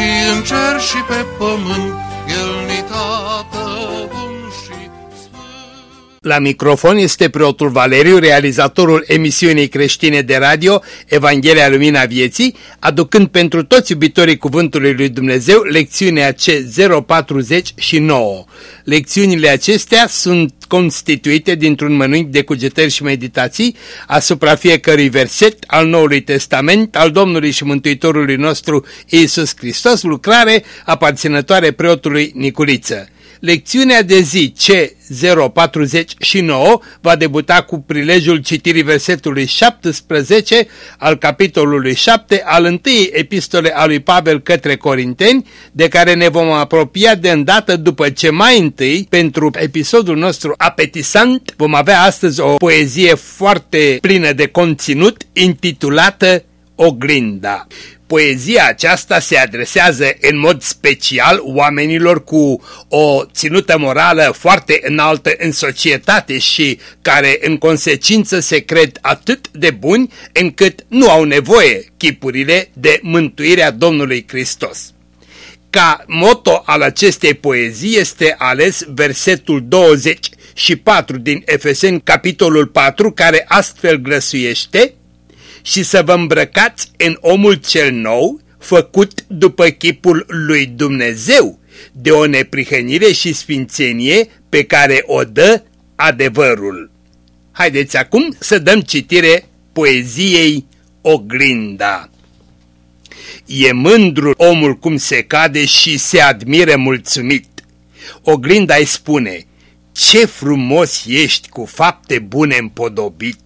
și în cer și pe pământ, El ni tată la microfon este preotul Valeriu, realizatorul emisiunii creștine de radio Evanghelia Lumina Vieții, aducând pentru toți iubitorii Cuvântului Lui Dumnezeu lecțiunea C049. Lecțiunile acestea sunt constituite dintr-un mănânc de cugetări și meditații asupra fiecărui verset al Noului Testament al Domnului și Mântuitorului nostru Iisus Hristos, lucrare aparținătoare preotului Niculiță. Lecțiunea de zi C049 va debuta cu prilejul citirii versetului 17 al capitolului 7 al întâiei epistole a lui Pavel către Corinteni, de care ne vom apropia de îndată după ce mai întâi, pentru episodul nostru apetisant, vom avea astăzi o poezie foarte plină de conținut intitulată Oglinda. Poezia aceasta se adresează în mod special oamenilor cu o ținută morală foarte înaltă în societate și care în consecință se cred atât de buni încât nu au nevoie chipurile de mântuirea Domnului Hristos. Ca moto al acestei poezii este ales versetul 24 din Efeseni capitolul 4 care astfel grăsuiește și să vă îmbrăcați în omul cel nou, făcut după chipul lui Dumnezeu, de o neprihănire și sfințenie pe care o dă adevărul. Haideți acum să dăm citire poeziei Oglinda. E mândru omul cum se cade și se admire mulțumit. Oglinda îi spune, ce frumos ești cu fapte bune împodobit.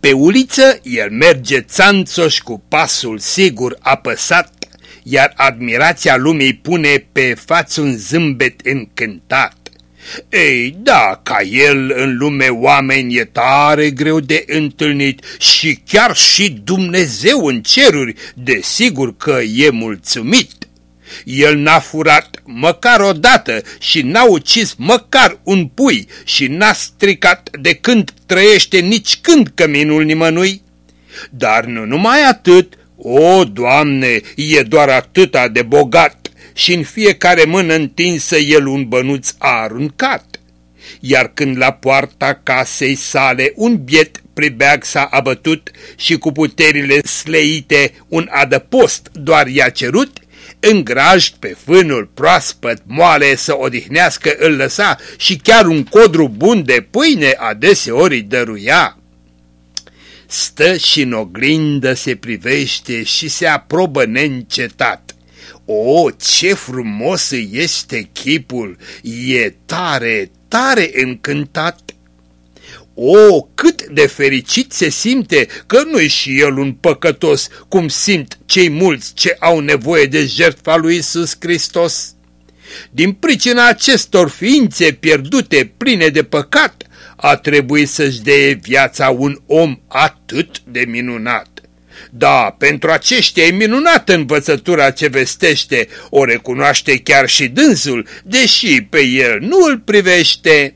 Pe uliță el merge țanțoș cu pasul sigur apăsat, iar admirația lumii pune pe față un zâmbet încântat. Ei, da, ca el în lume oameni e tare greu de întâlnit și chiar și Dumnezeu în ceruri, desigur că e mulțumit. El n-a furat măcar o dată și n-a ucis măcar un pui și n-a stricat de când trăiește nici când căminul nimănui. Dar nu numai atât, o, Doamne, e doar atâta de bogat și în fiecare mână întinsă el un bănuț a aruncat. Iar când la poarta casei sale un biet pribeag s-a abătut și cu puterile sleite un adăpost doar i-a cerut, îngrajd pe fânul proaspăt moale să odihnească îl lăsa și chiar un codru bun de pâine adeseori îi dăruia. Stă și în oglindă se privește și se aprobă neîncetat. O, ce frumos este chipul! E tare, tare încântat! O, cât de fericit se simte că nu-i și el un păcătos, cum simt cei mulți ce au nevoie de jertfa lui Isus Hristos. Din pricina acestor ființe pierdute, pline de păcat, a trebuit să-și dea viața un om atât de minunat. Da, pentru aceștia e minunată învățătura ce vestește, o recunoaște chiar și dânsul, deși pe el nu îl privește.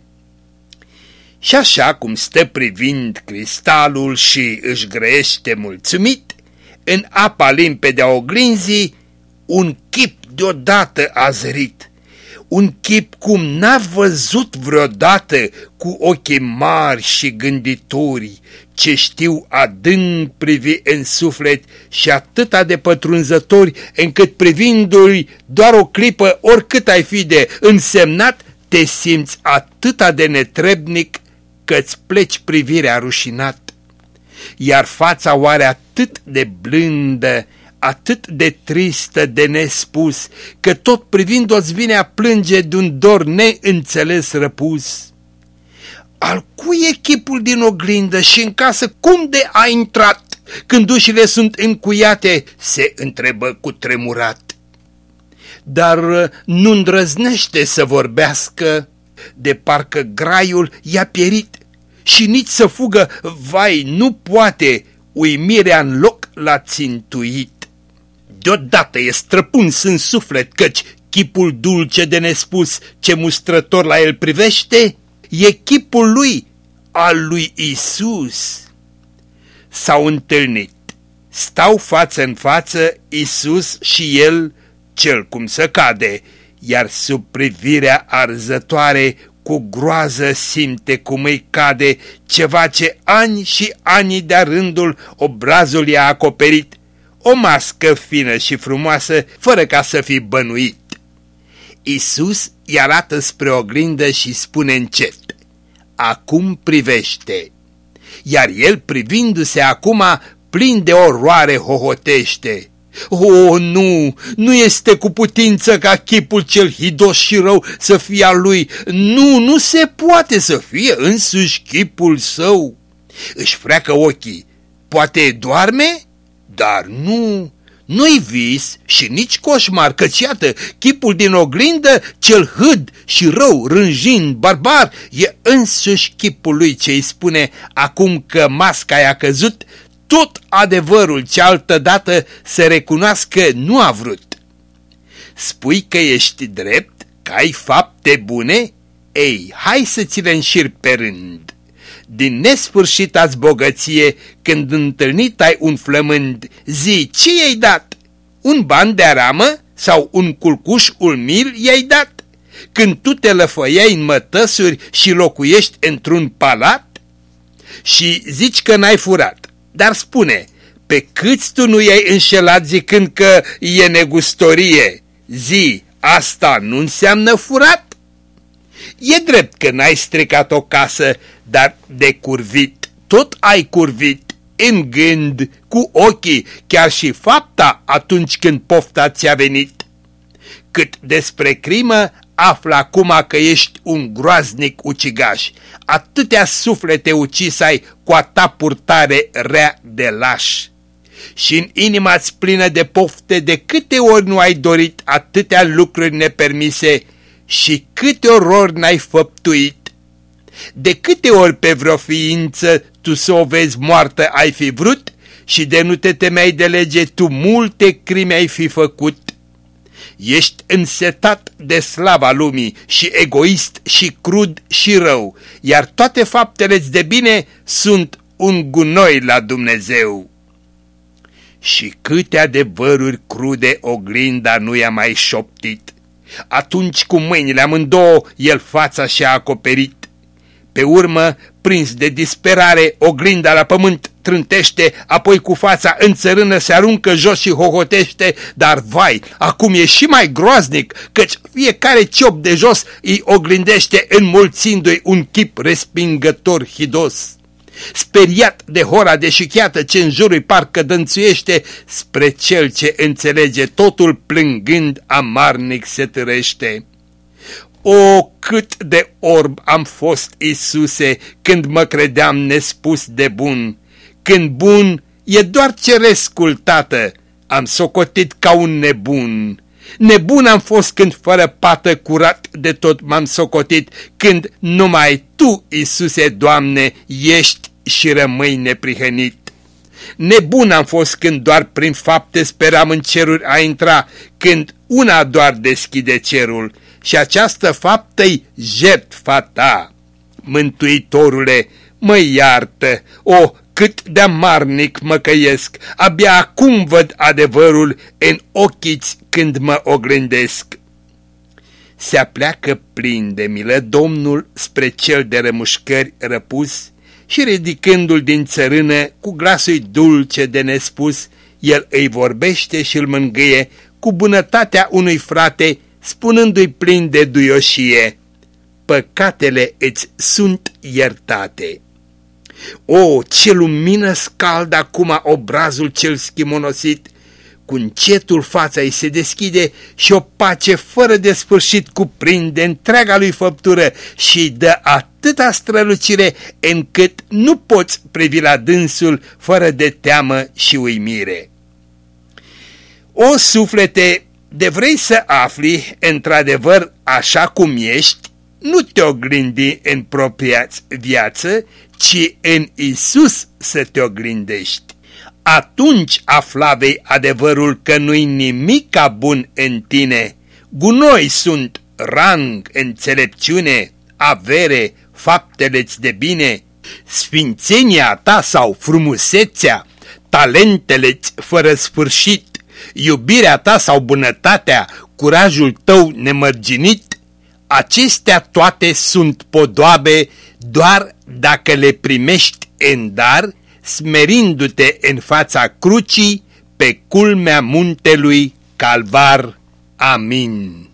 Și așa cum stă privind cristalul și își grăiește mulțumit, în apa limpede a oglinzii, un chip deodată a zărit. Un chip cum n-a văzut vreodată cu ochii mari și gânditori, ce știu adânc privi în suflet și atâta de pătrunzători, încât privindu-i doar o clipă, oricât ai fi de însemnat, te simți atâta de netrebnic că-ți pleci privirea rușinat, iar fața oare atât de blândă, atât de tristă de nespus, că tot privind-o-ți vine a plânge de un dor neînțeles răpus. Al cui e chipul din oglindă și în casă cum de a intrat când ușile sunt încuiate? se întrebă cu tremurat. dar nu îndrăznește să vorbească, de parcă graiul i-a pierit și nici să fugă, vai, nu poate, uimirea în loc l-a țintuit. Deodată e străpuns în suflet, căci chipul dulce de nespus ce mustrător la el privește, e chipul lui, al lui Isus. S-au întâlnit, stau față în față Isus și el, cel cum să cade, iar sub privirea arzătoare cu groază simte cum îi cade ceva ce ani și ani de-a rândul obrazul i-a acoperit, o mască fină și frumoasă, fără ca să fi bănuit. Isus îi arată spre oglindă și spune încet, Acum privește. Iar el, privindu-se acum, plin de oroare, hohotește. O, nu, nu este cu putință ca chipul cel hidos și rău să fie al lui. Nu, nu se poate să fie însuși chipul său. Își freacă ochii. Poate doarme? Dar nu, nu-i vis și nici coșmar, căci iată, chipul din oglindă, cel hâd și rău, rânjind, barbar, e însuși chipul lui ce îi spune acum că masca i-a căzut, tot adevărul ce altădată să recunoască nu a vrut. Spui că ești drept, că ai fapte bune? Ei, hai să ți le înșir pe rând. Din nesfârșit ați bogăție, când întâlnit ai un flămând, zi, ce i-ai dat? Un ban de aramă sau un culcuș ulmil i-ai dat? Când tu te lăfăiai în mătăsuri și locuiești într-un palat? Și zici că n-ai furat dar spune, pe câți tu nu i-ai înșelat zicând că e negustorie? Zi, asta nu înseamnă furat? E drept că n-ai stricat o casă, dar de curvit, tot ai curvit, în gând, cu ochii, chiar și fapta atunci când pofta ți-a venit. Cât despre crimă, află acum că ești un groaznic ucigaș. Atâtea suflete ucis ai cu a ta purtare rea de laș. Și în inima-ți plină de pofte, de câte ori nu ai dorit atâtea lucruri nepermise și câte ori n-ai făptuit. De câte ori pe vreo ființă tu să o vezi moartă ai fi vrut și de nu te temeai de lege tu multe crime ai fi făcut Ești însetat de slava lumii și egoist și crud și rău, iar toate faptele de bine sunt un gunoi la Dumnezeu. Și câte adevăruri crude oglinda nu i-a mai șoptit. Atunci cu mâinile amândouă el fața și-a acoperit. Pe urmă, prins de disperare, oglinda la pământ trântește, apoi cu fața în țărână se aruncă jos și hohotește, dar vai, acum e și mai groaznic, căci fiecare ciop de jos îi oglindește înmulțindu-i un chip respingător hidos. Speriat de hora deșichiată ce în jurul parcă dănțuiește, spre cel ce înțelege totul plângând amarnic se târește. O, cât de orb am fost, Isuse, când mă credeam nespus de bun! Când bun e doar cerescul, tată, am socotit ca un nebun. Nebun am fost când fără pată curat de tot m-am socotit, când numai Tu, Isuse, Doamne, ești și rămâi neprihănit. Nebun am fost când doar prin fapte speram în ceruri a intra, când una doar deschide cerul și această faptă-i jertfa ta. Mântuitorule, mă iartă, o, cât de amarnic mă căiesc, abia acum văd adevărul în ochiți când mă oglindesc. Se apleacă plin de milă Domnul spre cel de rămușcări răpus și ridicându-l din țărână cu glasul dulce de nespus, el îi vorbește și îl mângâie cu bunătatea unui frate, spunându-i plin de duioșie, păcatele îți sunt iertate. O, ce lumină scaldă acum obrazul cel schimonosit! Cu încetul fața îi se deschide și o pace fără de sfârșit cuprinde întreaga lui făptură și dă atâta strălucire încât nu poți privi la dânsul fără de teamă și uimire. O suflete, De vrei să afli, într-adevăr, așa cum ești, nu te oglindi în propria viață, ci în Isus să te oglindești. Atunci afla vei adevărul că nu-i nimic ca bun în tine. Gunoi sunt rang, înțelepciune, avere, faptele-ți de bine, sfințenia ta sau frumusețea, talentele fără sfârșit, iubirea ta sau bunătatea, curajul tău nemărginit, acestea toate sunt podoabe doar dacă le primești în dar, smerindu-te în fața crucii pe culmea muntelui Calvar. Amin.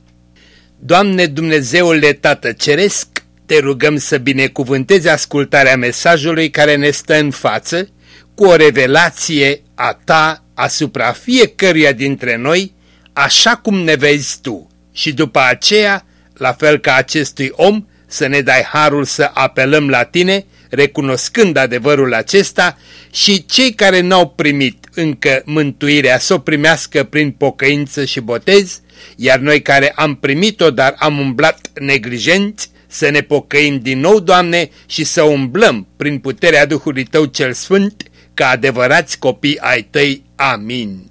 Doamne Dumnezeule Tată Ceresc, te rugăm să binecuvântezi ascultarea mesajului care ne stă în față cu o revelație a ta asupra fiecăruia dintre noi, așa cum ne vezi tu, și după aceea, la fel ca acestui om, să ne dai harul să apelăm la tine, recunoscând adevărul acesta și cei care n-au primit încă mântuirea să o primească prin pocăință și botez, iar noi care am primit-o, dar am umblat neglijenți, să ne pocăim din nou, Doamne, și să umblăm prin puterea Duhului Tău cel Sfânt ca adevărați copii ai Tăi. Amin.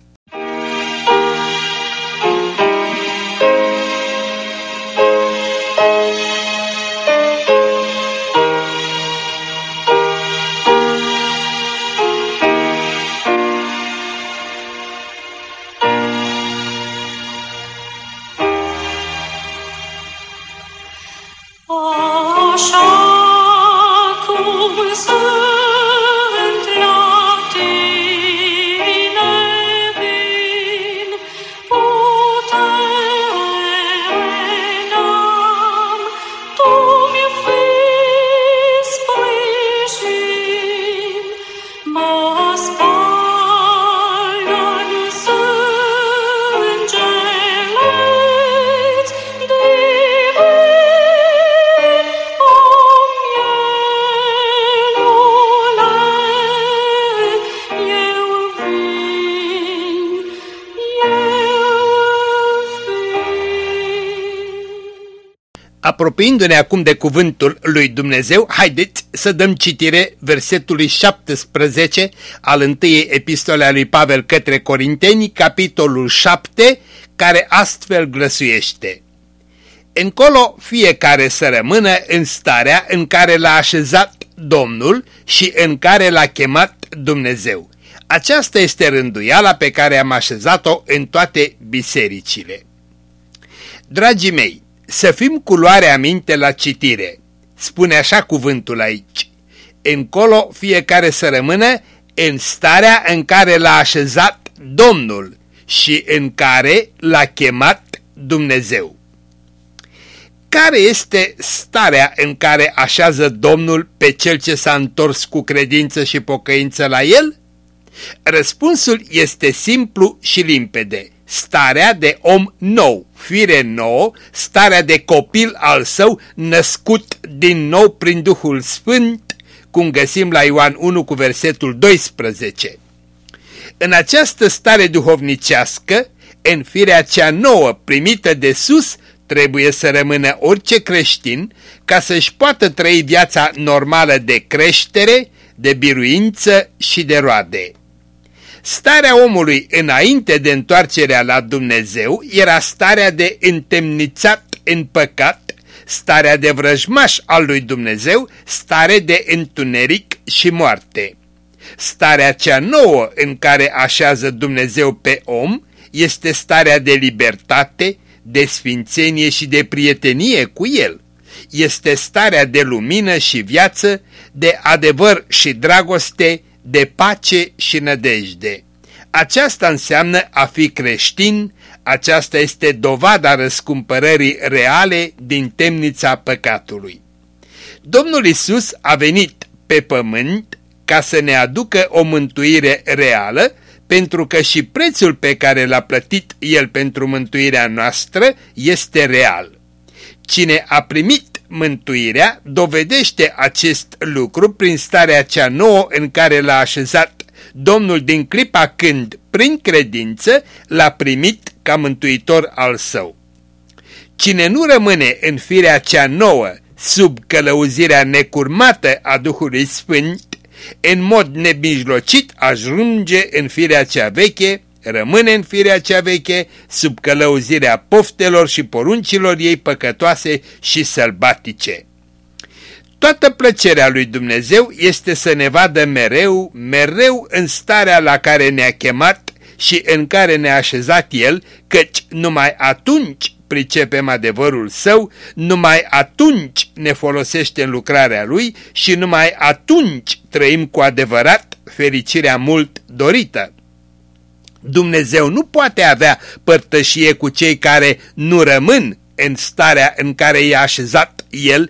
Apropiindu-ne acum de cuvântul lui Dumnezeu, haideți să dăm citire versetului 17 al întâiei epistole a lui Pavel către Corinteni, capitolul 7, care astfel glăsuiește. Încolo fiecare să rămână în starea în care l-a așezat Domnul și în care l-a chemat Dumnezeu. Aceasta este rânduiala pe care am așezat-o în toate bisericile. Dragii mei, să fim cu luare aminte la citire. Spune așa cuvântul aici. Încolo fiecare să rămână în starea în care l-a așezat Domnul și în care l-a chemat Dumnezeu. Care este starea în care așează Domnul pe cel ce s-a întors cu credință și pocăință la el? Răspunsul este simplu și limpede starea de om nou, fire nouă, starea de copil al său născut din nou prin Duhul Sfânt, cum găsim la Ioan 1 cu versetul 12. În această stare duhovnicească, în firea cea nouă primită de sus, trebuie să rămână orice creștin ca să-și poată trăi viața normală de creștere, de biruință și de roade. Starea omului înainte de întoarcerea la Dumnezeu era starea de întemnițat în păcat, starea de vrăjmaș al lui Dumnezeu, stare de întuneric și moarte. Starea cea nouă în care așează Dumnezeu pe om este starea de libertate, de sfințenie și de prietenie cu El. Este starea de lumină și viață, de adevăr și dragoste, de pace și nădejde. Aceasta înseamnă a fi creștin, aceasta este dovada răscumpărării reale din temnița păcatului. Domnul Isus a venit pe pământ ca să ne aducă o mântuire reală, pentru că și prețul pe care l-a plătit El pentru mântuirea noastră este real. Cine a primit mântuirea dovedește acest lucru prin starea cea nouă în care l-a așezat Domnul din clipa când, prin credință, l-a primit ca mântuitor al său. Cine nu rămâne în firea cea nouă, sub călăuzirea necurmată a Duhului Sfânt, în mod nebijlocit ajunge în firea cea veche, rămâne în firea cea veche, sub călăuzirea poftelor și poruncilor ei păcătoase și sălbatice. Toată plăcerea lui Dumnezeu este să ne vadă mereu, mereu în starea la care ne-a chemat și în care ne-a așezat El, căci numai atunci pricepem adevărul său, numai atunci ne folosește în lucrarea lui și numai atunci trăim cu adevărat fericirea mult dorită. Dumnezeu nu poate avea părtășie cu cei care nu rămân în starea în care i-a așezat El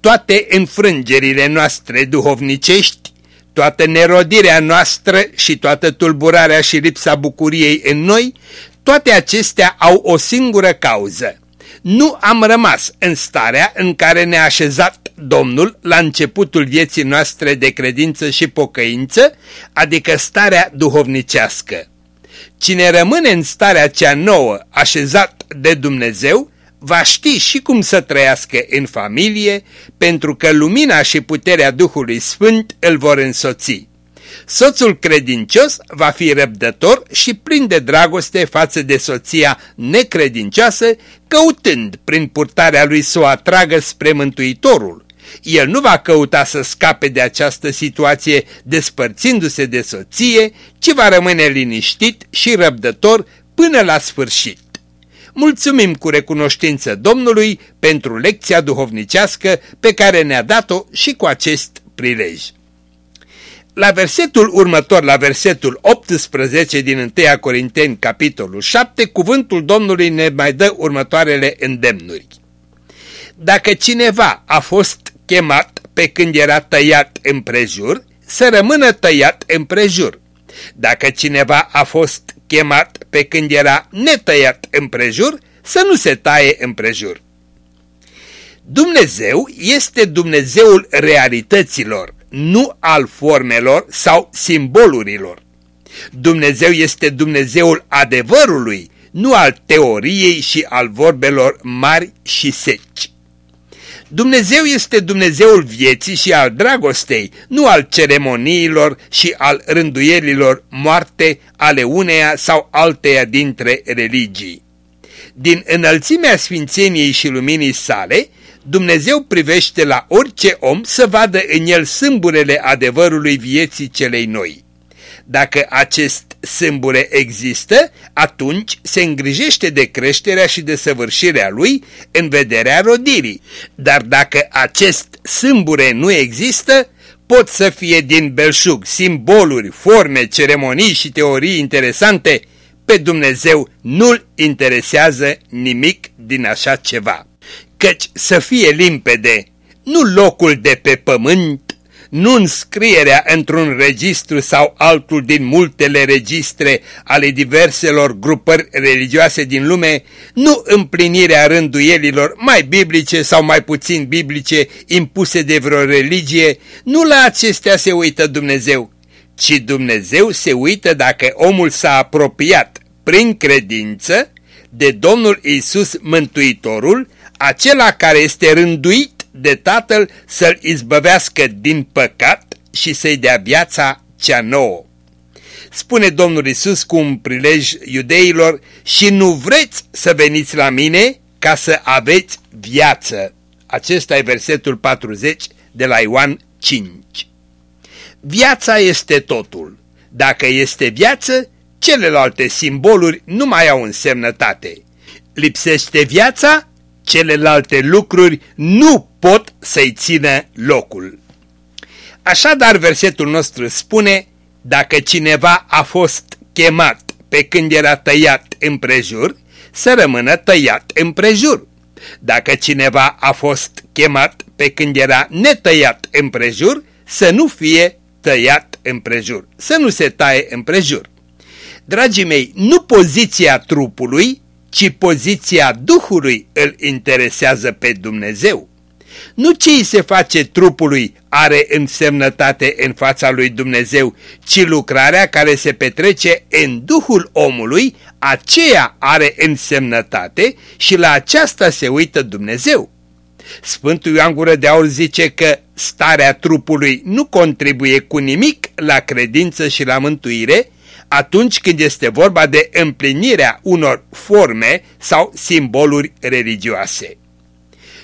toate înfrângerile noastre duhovnicești, toată nerodirea noastră și toată tulburarea și lipsa bucuriei în noi, toate acestea au o singură cauză. Nu am rămas în starea în care ne-a așezat Domnul la începutul vieții noastre de credință și pocăință, adică starea duhovnicească. Cine rămâne în starea cea nouă așezat de Dumnezeu, va ști și cum să trăiască în familie, pentru că lumina și puterea Duhului Sfânt îl vor însoți. Soțul credincios va fi răbdător și plin de dragoste față de soția necredincioasă, căutând prin purtarea lui să o atragă spre Mântuitorul. El nu va căuta să scape de această situație despărțindu-se de soție, ci va rămâne liniștit și răbdător până la sfârșit. Mulțumim cu recunoștință Domnului pentru lecția duhovnicească pe care ne-a dat-o și cu acest prilej. La versetul următor, la versetul 18 din 1 Corinteni, capitolul 7, cuvântul Domnului ne mai dă următoarele îndemnuri. Dacă cineva a fost chemat pe când era tăiat împrejur, să rămână tăiat împrejur. Dacă cineva a fost chemat pe când era netăiat împrejur, să nu se taie împrejur. Dumnezeu este Dumnezeul realităților, nu al formelor sau simbolurilor. Dumnezeu este Dumnezeul adevărului, nu al teoriei și al vorbelor mari și seci. Dumnezeu este Dumnezeul vieții și al dragostei, nu al ceremoniilor și al rânduielilor moarte ale uneia sau alteia dintre religii. Din înălțimea sfințeniei și luminii sale, Dumnezeu privește la orice om să vadă în el sâmburele adevărului vieții celei noi. Dacă acest sâmbure există, atunci se îngrijește de creșterea și de săvârșirea lui în vederea rodirii. Dar dacă acest sâmbure nu există, pot să fie din belșug simboluri, forme, ceremonii și teorii interesante, pe Dumnezeu nu-l interesează nimic din așa ceva. Căci să fie limpede, nu locul de pe pământ nu înscrierea într-un registru sau altul din multele registre ale diverselor grupări religioase din lume, nu împlinirea rânduielilor mai biblice sau mai puțin biblice impuse de vreo religie, nu la acestea se uită Dumnezeu, ci Dumnezeu se uită dacă omul s-a apropiat prin credință de Domnul Isus Mântuitorul, acela care este rânduit de Tatăl să-l izbăvească din păcat și să-i dea viața cea nouă. Spune Domnul Isus cu un prilej iudeilor și nu vreți să veniți la mine ca să aveți viață. Acesta e versetul 40 de la Ioan 5. Viața este totul. Dacă este viață, celelalte simboluri nu mai au însemnătate. Lipsește viața, celelalte lucruri nu pot să-i țină locul. Așadar, versetul nostru spune, dacă cineva a fost chemat pe când era tăiat împrejur, să rămână tăiat împrejur. Dacă cineva a fost chemat pe când era netăiat împrejur, să nu fie tăiat împrejur, să nu se taie împrejur. Dragii mei, nu poziția trupului, ci poziția Duhului îl interesează pe Dumnezeu. Nu ce îi se face trupului are însemnătate în fața lui Dumnezeu, ci lucrarea care se petrece în Duhul omului, aceea are însemnătate și la aceasta se uită Dumnezeu. Sfântul Ioan Gură de Aur zice că starea trupului nu contribuie cu nimic la credință și la mântuire atunci când este vorba de împlinirea unor forme sau simboluri religioase.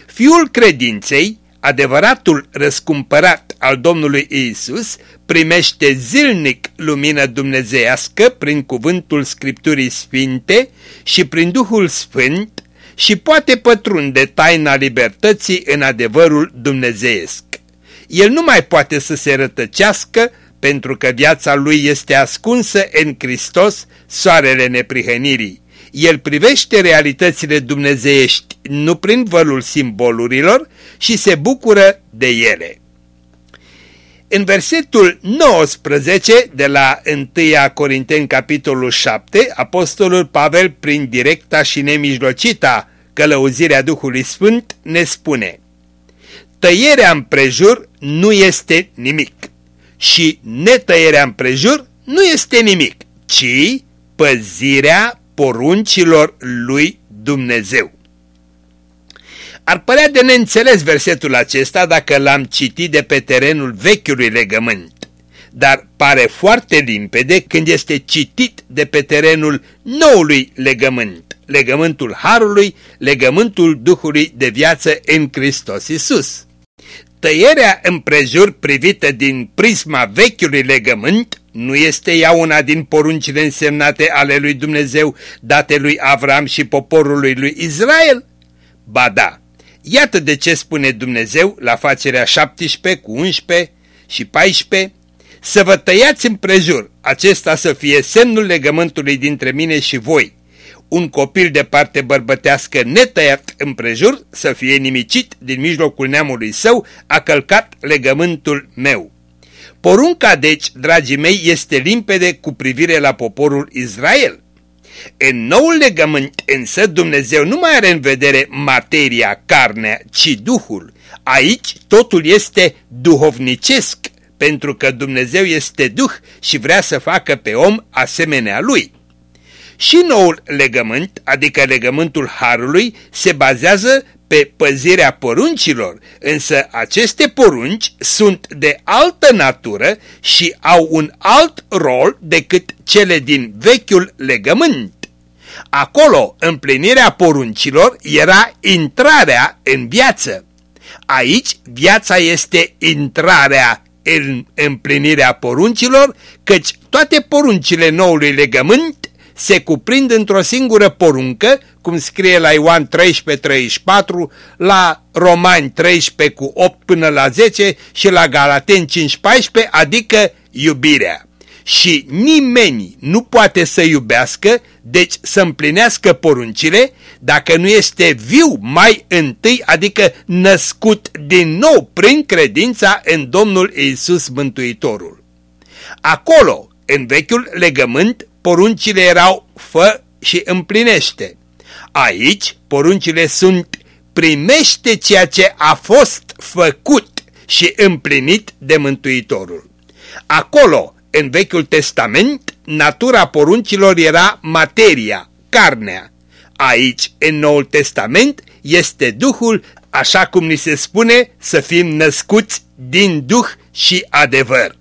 Fiul credinței, adevăratul răscumpărat al Domnului Isus, primește zilnic lumină dumnezeiască prin cuvântul Scripturii Sfinte și prin Duhul Sfânt și poate pătrunde taina libertății în adevărul dumnezeiesc. El nu mai poate să se rătăcească pentru că viața lui este ascunsă în Hristos, soarele neprihănirii. El privește realitățile dumnezeiești nu prin vălul simbolurilor și se bucură de ele. În versetul 19 de la 1 Corinteni capitolul 7, apostolul Pavel prin directa și nemijlocita călăuzirea Duhului Sfânt ne spune Tăierea împrejur nu este nimic și netăierea împrejur nu este nimic, ci păzirea poruncilor lui Dumnezeu. Ar părea de neînțeles versetul acesta dacă l-am citit de pe terenul vechiului legământ, dar pare foarte limpede când este citit de pe terenul noului legământ, legământul Harului, legământul Duhului de viață în Hristos Isus. Tăierea împrejur privită din prisma vechiului legământ nu este ea una din poruncile însemnate ale lui Dumnezeu date lui Avram și poporului lui Israel? Ba da, iată de ce spune Dumnezeu la facerea 17 cu 11 și 14 să vă tăiați împrejur, acesta să fie semnul legământului dintre mine și voi un copil de parte bărbătească netăiat împrejur să fie nimicit din mijlocul neamului său, a călcat legământul meu. Porunca, deci, dragii mei, este limpede cu privire la poporul Israel. În noul legământ, însă, Dumnezeu nu mai are în vedere materia, carnea, ci Duhul. Aici totul este duhovnicesc, pentru că Dumnezeu este Duh și vrea să facă pe om asemenea lui. Și noul legământ, adică legământul Harului, se bazează pe păzirea poruncilor, însă aceste porunci sunt de altă natură și au un alt rol decât cele din vechiul legământ. Acolo împlinirea poruncilor era intrarea în viață. Aici viața este intrarea în împlinirea poruncilor, căci toate poruncile noului legământ se cuprind într-o singură poruncă, cum scrie la Ioan 13:34, la Romani 13 cu 8 până la 10 și la Galateni 5:14, adică iubirea. Și nimeni nu poate să iubească, deci să împlinească poruncile, dacă nu este viu mai întâi, adică născut din nou prin credința în Domnul Iisus Mântuitorul. Acolo, în vechiul legământ, poruncile erau fă și împlinește. Aici poruncile sunt primește ceea ce a fost făcut și împlinit de Mântuitorul. Acolo, în Vechiul Testament, natura poruncilor era materia, carnea. Aici, în Noul Testament, este Duhul, așa cum ni se spune, să fim născuți din Duh și adevăr.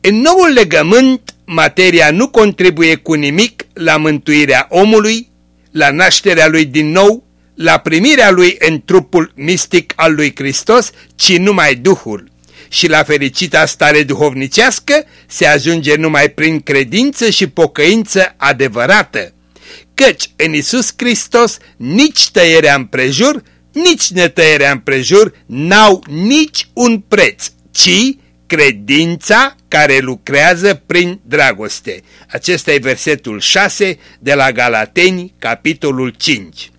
În noul legământ, materia nu contribuie cu nimic la mântuirea omului, la nașterea lui din nou, la primirea lui în trupul mistic al lui Hristos, ci numai Duhul. Și la fericita stare duhovnicească se ajunge numai prin credință și pocăință adevărată. Căci în Isus Hristos nici tăierea împrejur, nici netăierea împrejur n-au nici un preț, ci credința care lucrează prin dragoste. Acesta e versetul 6 de la Galateni, capitolul 5.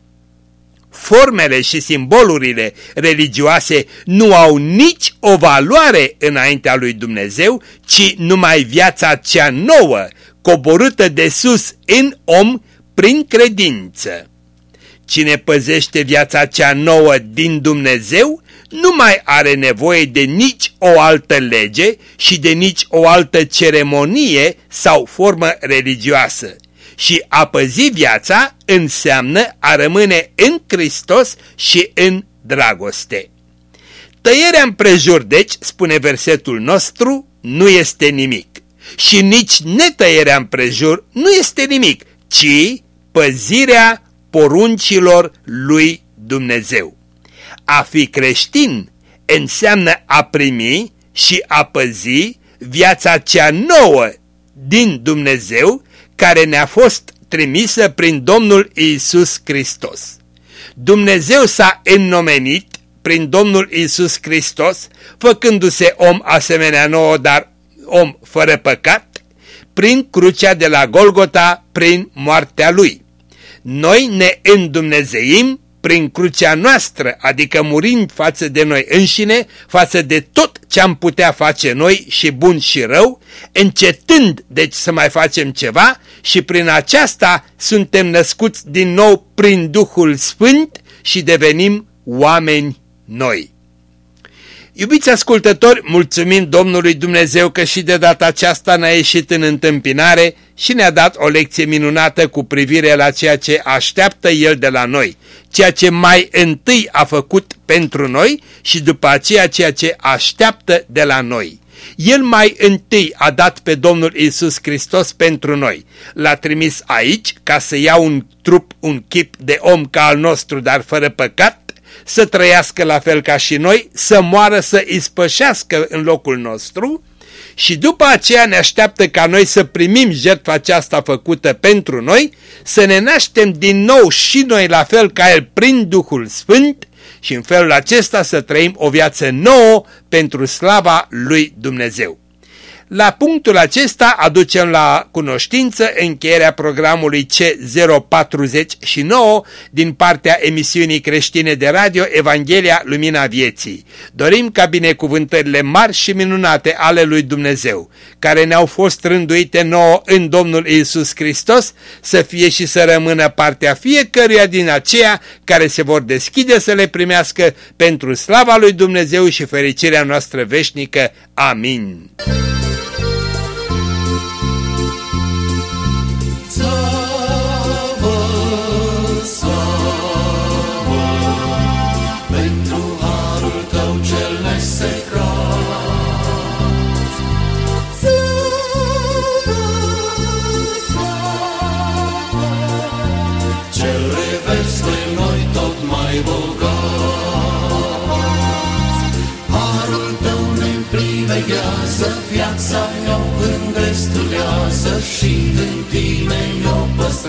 Formele și simbolurile religioase nu au nici o valoare înaintea lui Dumnezeu, ci numai viața cea nouă, coborâtă de sus în om prin credință. Cine păzește viața cea nouă din Dumnezeu nu mai are nevoie de nici o altă lege și de nici o altă ceremonie sau formă religioasă. Și a păzi viața înseamnă a rămâne în Hristos și în dragoste. Tăierea împrejur, deci, spune versetul nostru, nu este nimic. Și nici netăierea împrejur nu este nimic, ci păzirea poruncilor lui Dumnezeu. A fi creștin înseamnă a primi și a păzi viața cea nouă din Dumnezeu care ne-a fost trimisă prin Domnul Isus Hristos. Dumnezeu s-a înnomenit prin Domnul Isus Hristos, făcându-se om asemenea nouă, dar om fără păcat, prin crucea de la Golgota, prin moartea lui. Noi ne îndumnezeim prin crucea noastră, adică murind față de noi înșine, față de tot ce am putea face noi și bun și rău, încetând deci să mai facem ceva și prin aceasta suntem născuți din nou prin Duhul Sfânt și devenim oameni noi. Iubiți ascultători, mulțumim Domnului Dumnezeu că și de data aceasta ne-a ieșit în întâmpinare și ne-a dat o lecție minunată cu privire la ceea ce așteaptă El de la noi, ceea ce mai întâi a făcut pentru noi și după aceea ceea ce așteaptă de la noi. El mai întâi a dat pe Domnul Isus Hristos pentru noi. L-a trimis aici ca să ia un trup, un chip de om ca al nostru, dar fără păcat, să trăiască la fel ca și noi, să moară, să ispășească în locul nostru și după aceea ne așteaptă ca noi să primim jertfa aceasta făcută pentru noi, să ne naștem din nou și noi la fel ca El prin Duhul Sfânt și în felul acesta să trăim o viață nouă pentru slava lui Dumnezeu. La punctul acesta aducem la cunoștință încheierea programului C049 din partea emisiunii creștine de radio Evanghelia Lumina Vieții. Dorim ca binecuvântările mari și minunate ale lui Dumnezeu, care ne-au fost rânduite nouă în Domnul Isus Hristos, să fie și să rămână partea fiecăruia din aceia care se vor deschide să le primească pentru slava lui Dumnezeu și fericirea noastră veșnică. Amin.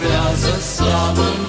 Vrea să slavă -mi.